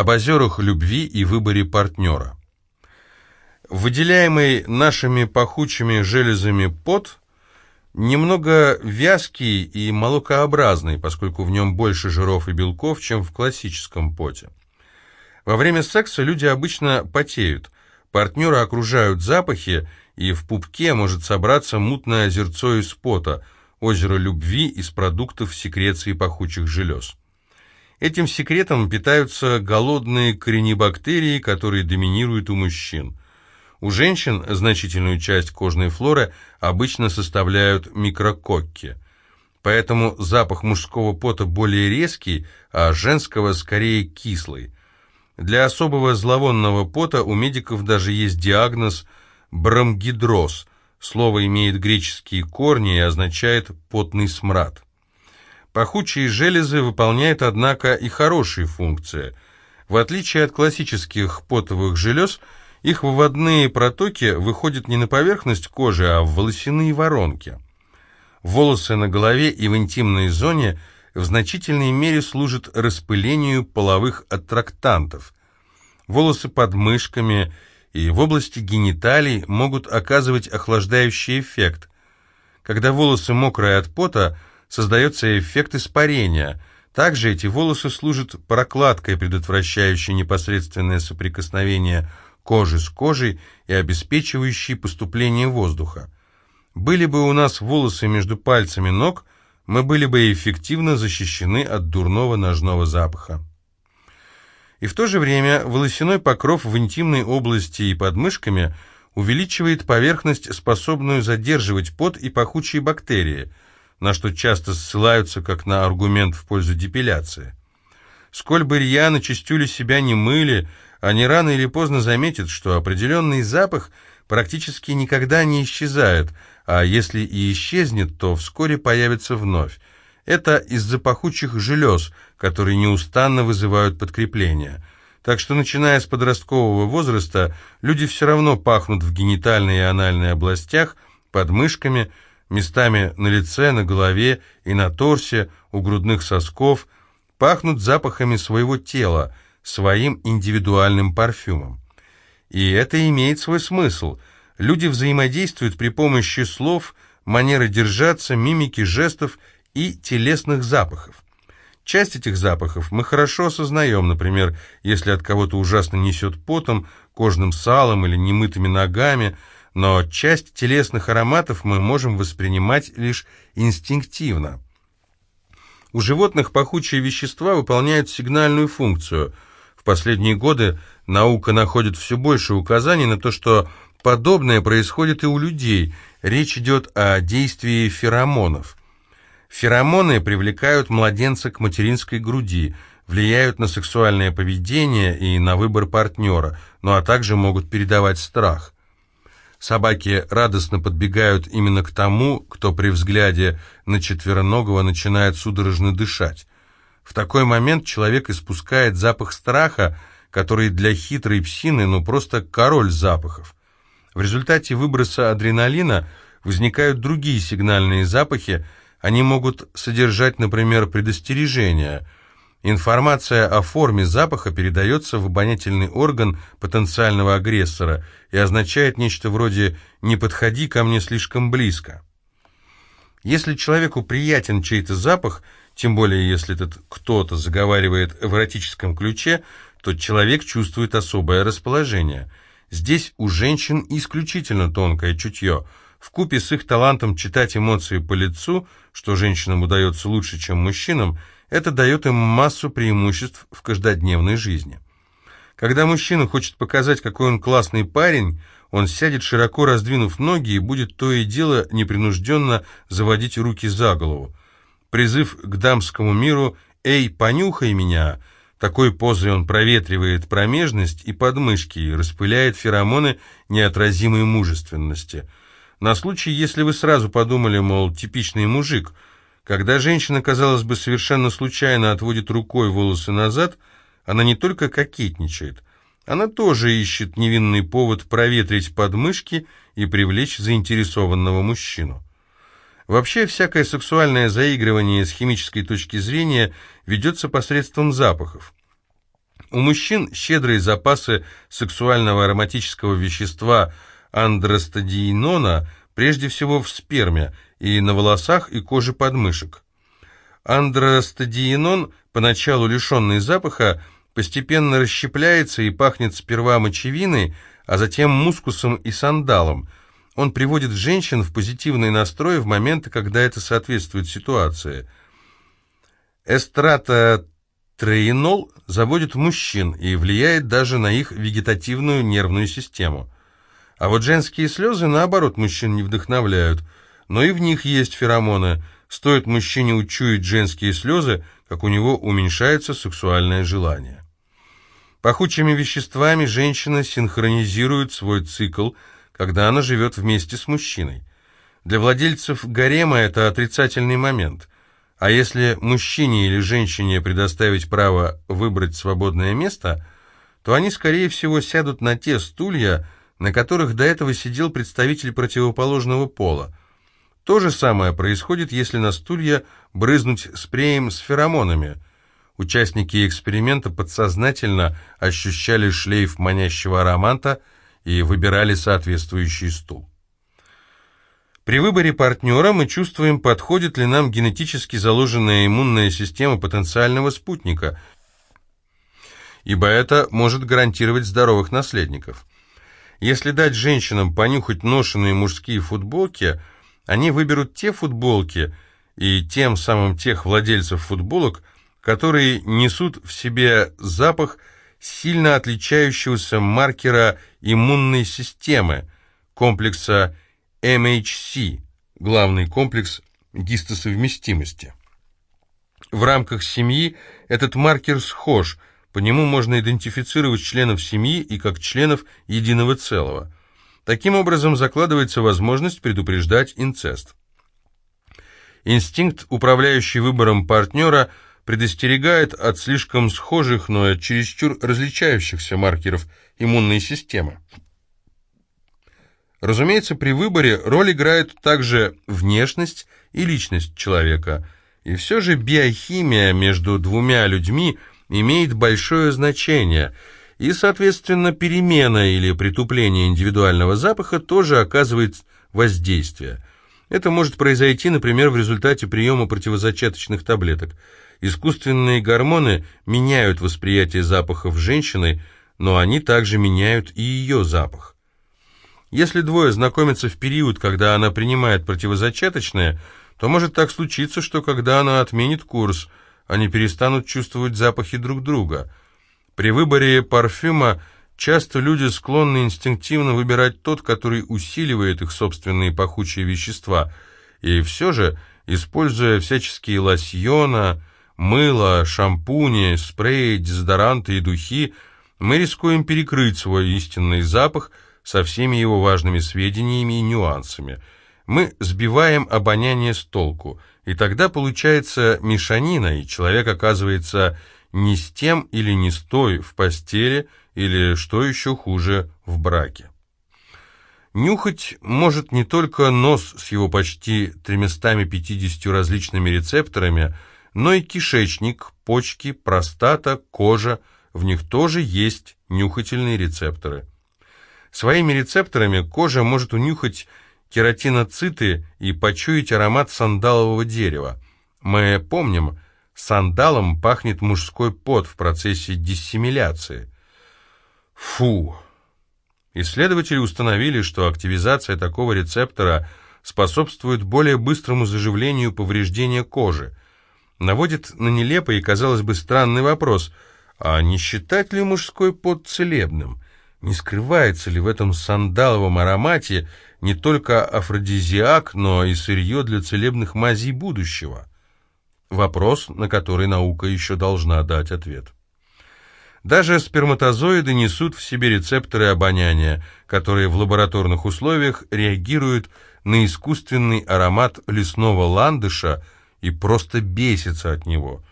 об озерах любви и выборе партнера. Выделяемый нашими пахучими железами пот немного вязкий и молокообразный, поскольку в нем больше жиров и белков, чем в классическом поте. Во время секса люди обычно потеют, партнеры окружают запахи, и в пупке может собраться мутное озерцо из пота, озеро любви из продуктов секреции пахучих желез. Этим секретом питаются голодные коренебактерии, которые доминируют у мужчин. У женщин значительную часть кожной флоры обычно составляют микрококки. Поэтому запах мужского пота более резкий, а женского скорее кислый. Для особого зловонного пота у медиков даже есть диагноз бромгидроз. Слово имеет греческие корни и означает «потный смрад». Пахучие железы выполняют, однако, и хорошие функции. В отличие от классических потовых желез – их выводные протоки выходят не на поверхность кожи, а в волосяные воронки. Волосы на голове и в интимной зоне в значительной мере служат распылению половых аттрактантов. Волосы под мышками и в области гениталий могут оказывать охлаждающий эффект. Когда волосы мокрые от пота, создается эффект испарения. Также эти волосы служат прокладкой, предотвращающей непосредственное соприкосновение кожи с кожей и обеспечивающий поступление воздуха. Были бы у нас волосы между пальцами ног, мы были бы эффективно защищены от дурного ножного запаха. И в то же время волосяной покров в интимной области и под мышками увеличивает поверхность, способную задерживать пот и пахучие бактерии, на что часто ссылаются как на аргумент в пользу депиляции. Сколь бы рьяно чистюли себя не мыли, они рано или поздно заметят, что определенный запах практически никогда не исчезает, а если и исчезнет, то вскоре появится вновь. Это из-за пахучих желез, которые неустанно вызывают подкрепление. Так что, начиная с подросткового возраста, люди все равно пахнут в генитальной и анальной областях, под мышками, местами на лице, на голове и на торсе, у грудных сосков, пахнут запахами своего тела – своим индивидуальным парфюмом. И это имеет свой смысл. Люди взаимодействуют при помощи слов, манеры держаться, мимики, жестов и телесных запахов. Часть этих запахов мы хорошо осознаем, например, если от кого-то ужасно несет потом, кожным салом или немытыми ногами, но часть телесных ароматов мы можем воспринимать лишь инстинктивно. У животных пахучие вещества выполняют сигнальную функцию – в последние годы наука находит все больше указаний на то, что подобное происходит и у людей. Речь идет о действии феромонов. Феромоны привлекают младенца к материнской груди, влияют на сексуальное поведение и на выбор партнера, ну а также могут передавать страх. Собаки радостно подбегают именно к тому, кто при взгляде на четвероногого начинает судорожно дышать. В такой момент человек испускает запах страха, который для хитрой псины ну просто король запахов. В результате выброса адреналина возникают другие сигнальные запахи, они могут содержать, например, предостережение. Информация о форме запаха передается в обонятельный орган потенциального агрессора и означает нечто вроде «не подходи ко мне слишком близко». Если человеку приятен чей-то запах – тем более, если этот кто-то заговаривает в эротическом ключе, то человек чувствует особое расположение. Здесь у женщин исключительно тонкое чутье. В купе с их талантом читать эмоции по лицу, что женщинам удается лучше, чем мужчинам, это дает им массу преимуществ в каждодневной жизни. Когда мужчина хочет показать, какой он классный парень, он сядет широко раздвинув ноги и будет то и дело непринужденно заводить руки за голову. Призыв к дамскому миру «Эй, понюхай меня!» Такой позой он проветривает промежность и подмышки и распыляет феромоны неотразимой мужественности. На случай, если вы сразу подумали, мол, типичный мужик, когда женщина, казалось бы, совершенно случайно отводит рукой волосы назад, она не только кокетничает, она тоже ищет невинный повод проветрить подмышки и привлечь заинтересованного мужчину. Вообще, всякое сексуальное заигрывание с химической точки зрения ведется посредством запахов. У мужчин щедрые запасы сексуального ароматического вещества андростадиенона прежде всего в сперме и на волосах и коже подмышек. Андростадиенон, поначалу лишенный запаха, постепенно расщепляется и пахнет сперва мочевиной, а затем мускусом и сандалом. Он приводит женщин в позитивный настрой в моменты, когда это соответствует ситуации. Эстратотреинол заводит мужчин и влияет даже на их вегетативную нервную систему. А вот женские слезы, наоборот, мужчин не вдохновляют, но и в них есть феромоны. Стоит мужчине учуять женские слезы, как у него уменьшается сексуальное желание. Пахучими веществами женщина синхронизирует свой цикл, когда она живет вместе с мужчиной. Для владельцев гарема это отрицательный момент. А если мужчине или женщине предоставить право выбрать свободное место, то они, скорее всего, сядут на те стулья, на которых до этого сидел представитель противоположного пола. То же самое происходит, если на стулья брызнуть спреем с феромонами – Участники эксперимента подсознательно ощущали шлейф манящего аромата и выбирали соответствующий стул. При выборе партнера мы чувствуем, подходит ли нам генетически заложенная иммунная система потенциального спутника, ибо это может гарантировать здоровых наследников. Если дать женщинам понюхать ношенные мужские футболки, они выберут те футболки и тем самым тех владельцев футболок, которые несут в себе запах сильно отличающегося маркера иммунной системы, комплекса MHC, главный комплекс гистосовместимости. В рамках семьи этот маркер схож, по нему можно идентифицировать членов семьи и как членов единого целого. Таким образом закладывается возможность предупреждать инцест. Инстинкт, управляющий выбором партнера – предостерегает от слишком схожих, но чересчур различающихся маркеров иммунной системы. Разумеется, при выборе роль играет также внешность и личность человека, и все же биохимия между двумя людьми имеет большое значение, и, соответственно, перемена или притупление индивидуального запаха тоже оказывает воздействие. Это может произойти, например, в результате приема противозачаточных таблеток – Искусственные гормоны меняют восприятие запахов женщины, но они также меняют и ее запах. Если двое знакомятся в период, когда она принимает противозачаточное, то может так случиться, что когда она отменит курс, они перестанут чувствовать запахи друг друга. При выборе парфюма часто люди склонны инстинктивно выбирать тот, который усиливает их собственные пахучие вещества, и все же, используя всяческие лосьона, мыло, шампуни, спреи, дезодоранты и духи, мы рискуем перекрыть свой истинный запах со всеми его важными сведениями и нюансами. Мы сбиваем обоняние с толку, и тогда получается мешанина, и человек оказывается не с тем или не с той в постели, или, что еще хуже, в браке. Нюхать может не только нос с его почти 350 различными рецепторами, но и кишечник, почки, простата, кожа, в них тоже есть нюхательные рецепторы. Своими рецепторами кожа может унюхать кератиноциты и почуять аромат сандалового дерева. Мы помним, сандалом пахнет мужской пот в процессе диссимиляции. Фу! Исследователи установили, что активизация такого рецептора способствует более быстрому заживлению повреждения кожи наводит на нелепый и, казалось бы, странный вопрос, а не считать ли мужской пот целебным? Не скрывается ли в этом сандаловом аромате не только афродизиак, но и сырье для целебных мазей будущего? Вопрос, на который наука еще должна дать ответ. Даже сперматозоиды несут в себе рецепторы обоняния, которые в лабораторных условиях реагируют на искусственный аромат лесного ландыша – и просто бесится от него.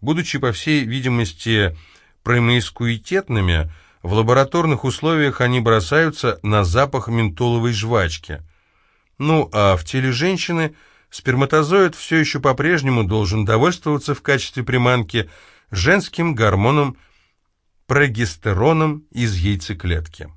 Будучи, по всей видимости, промискуитетными, в лабораторных условиях они бросаются на запах ментоловой жвачки. Ну, а в теле женщины сперматозоид все еще по-прежнему должен довольствоваться в качестве приманки женским гормоном прогестероном из яйцеклетки.